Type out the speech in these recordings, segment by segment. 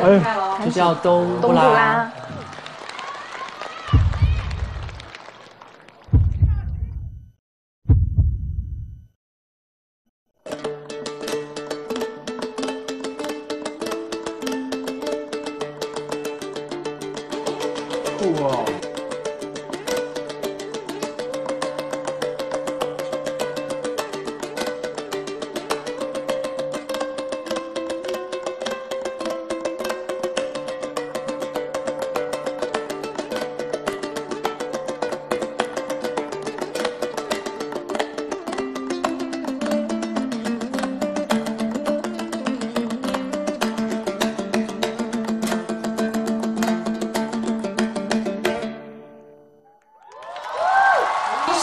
哎，这叫冬冬布拉。酷！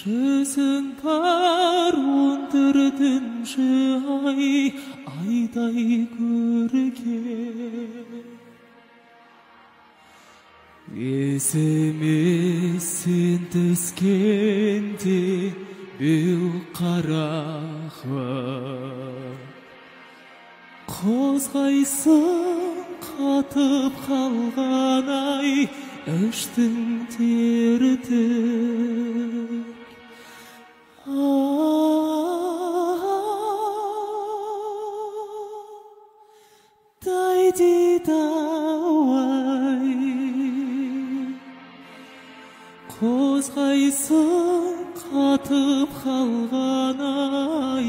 жүзің бар өндірдің ай айдай көрген есімесін түскенде біл қарағы қозғайсың қатып қалған ай іштің терді дайдидауай қозғайсың қатып қалған ай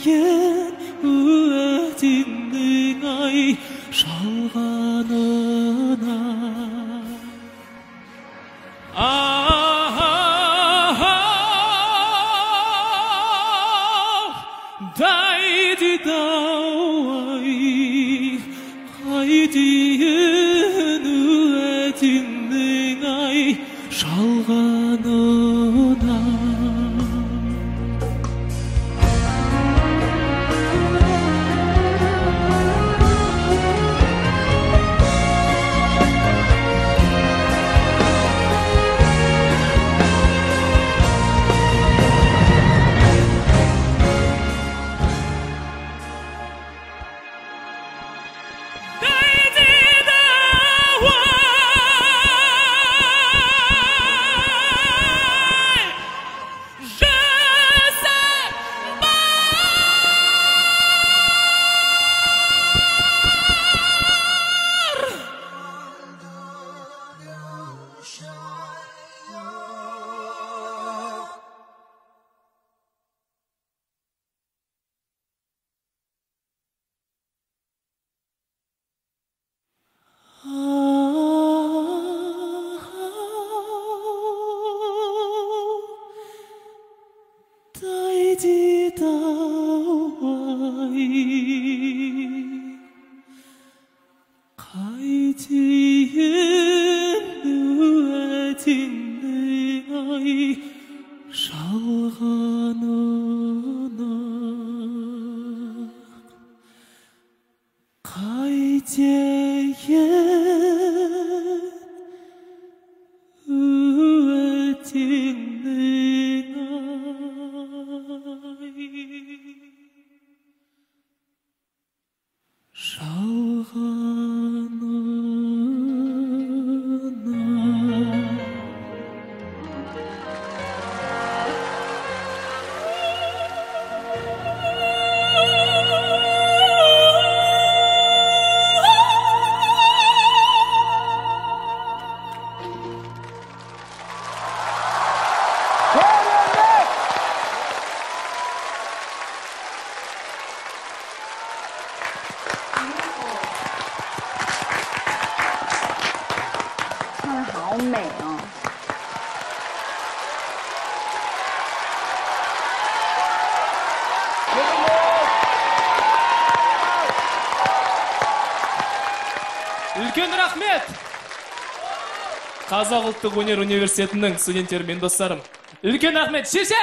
қайтейін уәдеңнің ай жалғанына ау дайдидау-ай қайтейін уәдеңнің ай жалғанына үлкен рахмет! Қазақ ұлттық өнер университетінің студенттері мен достарым үлкен рахмет! Шеше